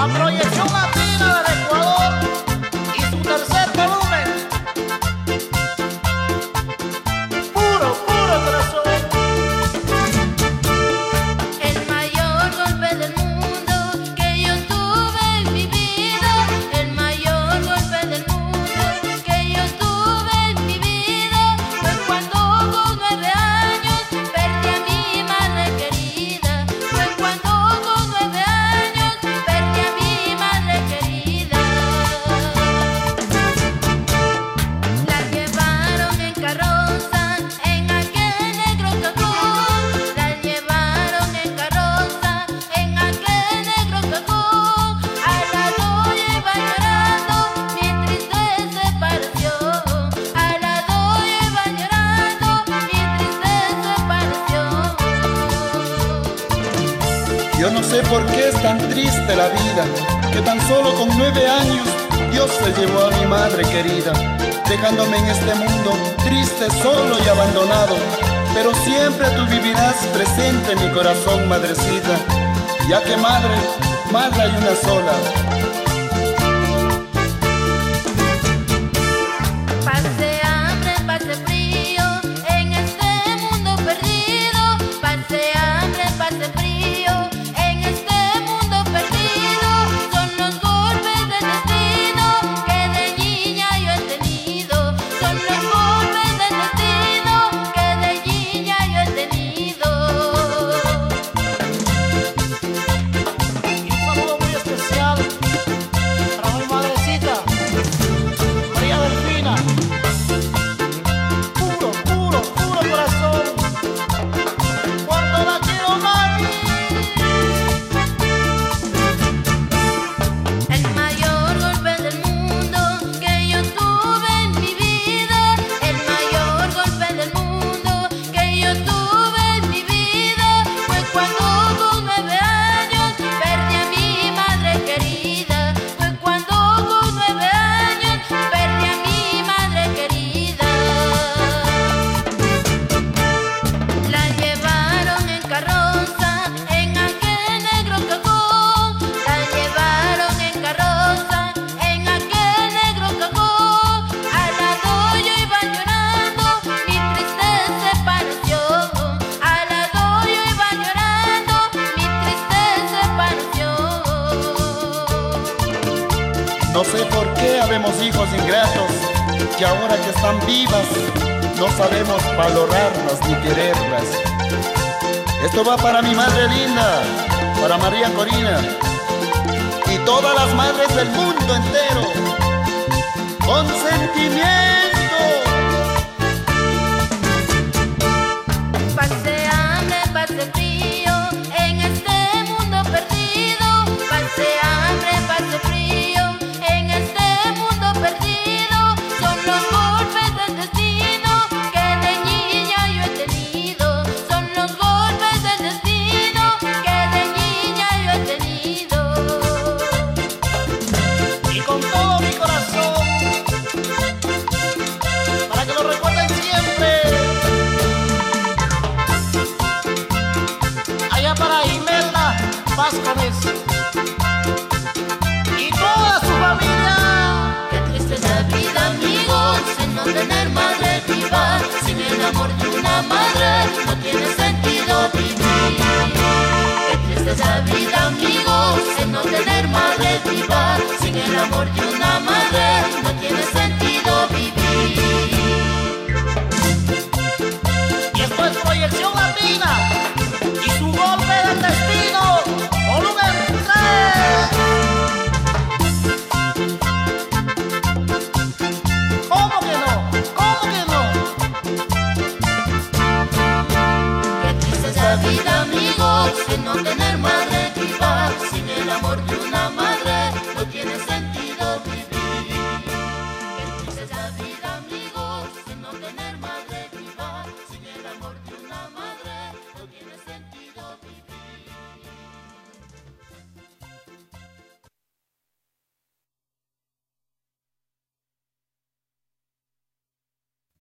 a Proyección Latina Yo no sé por qué es tan triste la vida, que tan solo con nueve años Dios se llevó a mi madre querida, dejándome en este mundo triste, solo y abandonado. Pero siempre tú vivirás presente en mi corazón, madrecita, ya que madre, madre hay una sola. No sé por qué habemos hijos ingratos que ahora que están vivas no sabemos valorarlas ni quererlas. Esto va para mi madre linda, para María Corina y todas las madres del mundo entero. Con sentimiento. Y toda su familia. Qué triste es la vida, amigos, en no tener madre viva. Sin el amor de una madre no tiene sentido vivir. Qué triste es la vida, amigos, en no tener madre viva. Sin el amor de una no tener madre viva, sin el amor de